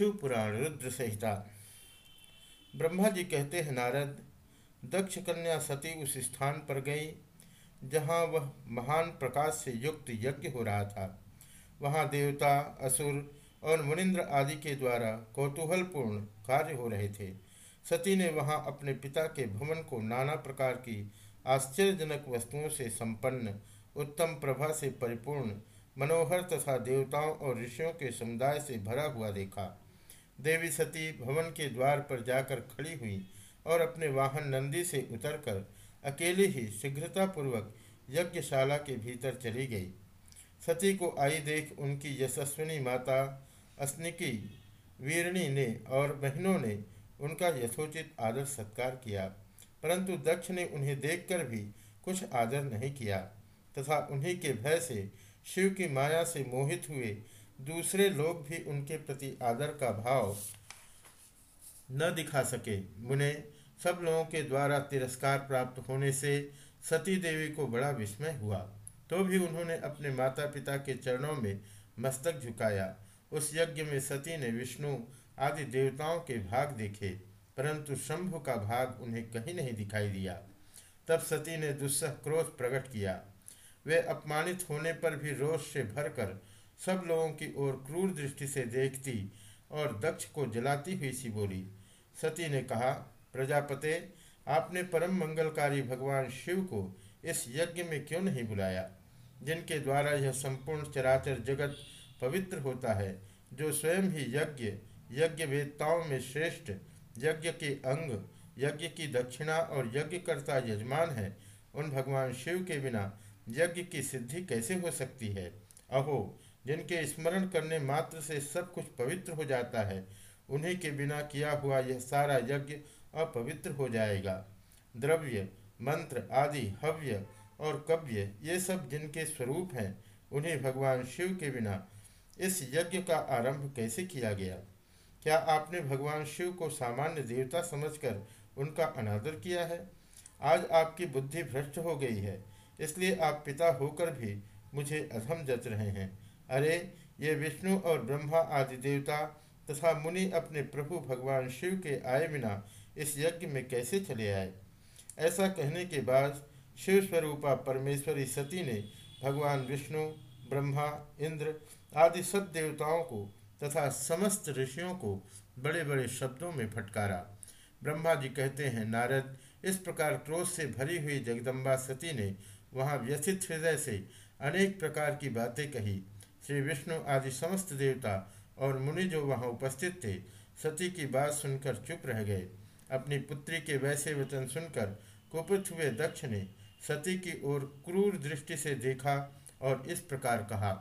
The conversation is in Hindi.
शिव पुराण रुद्र संहिता ब्रह्मा जी कहते हैं नारद दक्ष कन्या सती उस स्थान पर गई जहाँ वह महान प्रकाश से युक्त यज्ञ हो रहा था वहाँ देवता असुर और मुनिंद्र आदि के द्वारा कौतूहलपूर्ण कार्य हो रहे थे सती ने वहाँ अपने पिता के भवन को नाना प्रकार की आश्चर्यजनक वस्तुओं से संपन्न उत्तम प्रभा से परिपूर्ण मनोहर तथा देवताओं और ऋषियों के समुदाय से भरा हुआ देखा देवी सती भवन के द्वार पर जाकर खड़ी हुई और अपने वाहन नंदी से उतरकर अकेले ही शीघ्रतापूर्वक यज्ञशाला के भीतर चली गई। सती को आई देख उनकी यशस्विनी माता, अस्निकी, वीरणी ने और बहनों ने उनका यथोचित आदर सत्कार किया, परंतु दक्ष ने उन्हें देखकर भी कुछ आदर नहीं किया तथा उन्हीं के भय से शिव की माया से मोहित हुए दूसरे लोग भी उनके प्रति आदर का भाव न दिखा सके। मुने सब लोगों के द्वारा तिरस्कार प्राप्त होने से सती देवी को बड़ा विस्मय हुआ। तो भी उन्होंने अपने माता पिता के चरणों में मस्तक झुकाया। उस यज्ञ में सती ने विष्णु आदि देवताओं के भाग देखे, परंतु शंभु का भाग उन्हें कहीं नहीं दिखाई दिया। तब सती ने दुस्सह क्रोध प्रकट किया। वे अपमानित होने पर भी रोष से भरकर सब लोगों की ओर क्रूर दृष्टि से देखती और दक्ष को जलाती हुई सी बोली, सती ने कहा, प्रजापते, आपने परम मंगलकारी भगवान शिव को इस यज्ञ में क्यों नहीं बुलाया, जिनके द्वारा यह संपूर्ण चराचर जगत पवित्र होता है, जो स्वयं ही यज्ञ यज्ञ वेदताओं में श्रेष्ठ, यज्ञ के अंग, यज्ञ की दक्षिणा और यज्ञकर्ता यजमान है, उन भगवान शिव के बिना यज्ञ की सिद्धि कैसे हो सकती है? अहो जिनके स्मरण करने मात्र से सब कुछ पवित्र हो जाता है, उन्हीं के बिना किया हुआ यह सारा यज्ञ अपवित्र हो जाएगा। द्रव्य, मंत्र आदि, हव्य और कव्य, ये सब जिनके स्वरूप हैं, उन्हें भगवान शिव के बिना इस यज्ञ का आरंभ कैसे किया गया? क्या आपने भगवान शिव को सामान्य देवता समझकर उनका अनादर किया है? आज आपकी बुद्धि भ्रष्ट हो गई है, इसलिए आप पिता होकर भी मुझे अधम जच रहे हैं। अरे, ये विष्णु और ब्रह्मा आदि देवता तथा मुनि अपने प्रभु भगवान शिव के आए बिना इस यज्ञ में कैसे चले आए? ऐसा कहने के बाद शिव स्वरूपा परमेश्वरी सती ने भगवान विष्णु, ब्रह्मा, इंद्र आदि सब देवताओं को तथा समस्त ऋषियों को बड़े बड़े शब्दों में फटकारा। ब्रह्मा जी कहते हैं, नारद, इस प्रकार क्रोध से भरी हुई जगदम्बा सती ने वहाँ व्यथित हृदय से अनेक प्रकार की बातें कही। श्री विष्णु आदि समस्त देवता और मुनि जो वहाँ उपस्थित थे, सती की बात सुनकर चुप रह गए। अपनी पुत्री के वैसे वचन सुनकर कुपित हुए दक्ष ने सती की ओर क्रूर दृष्टि से देखा और इस प्रकार कहा